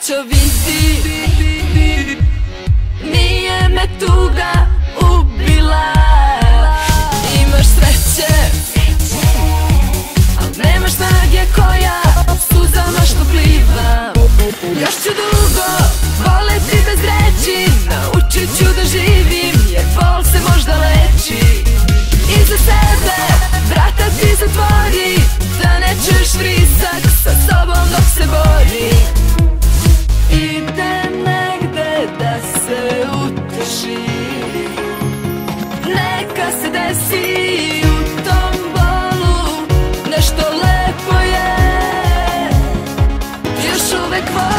srećo vidi Nije me tuga ubila. Like what?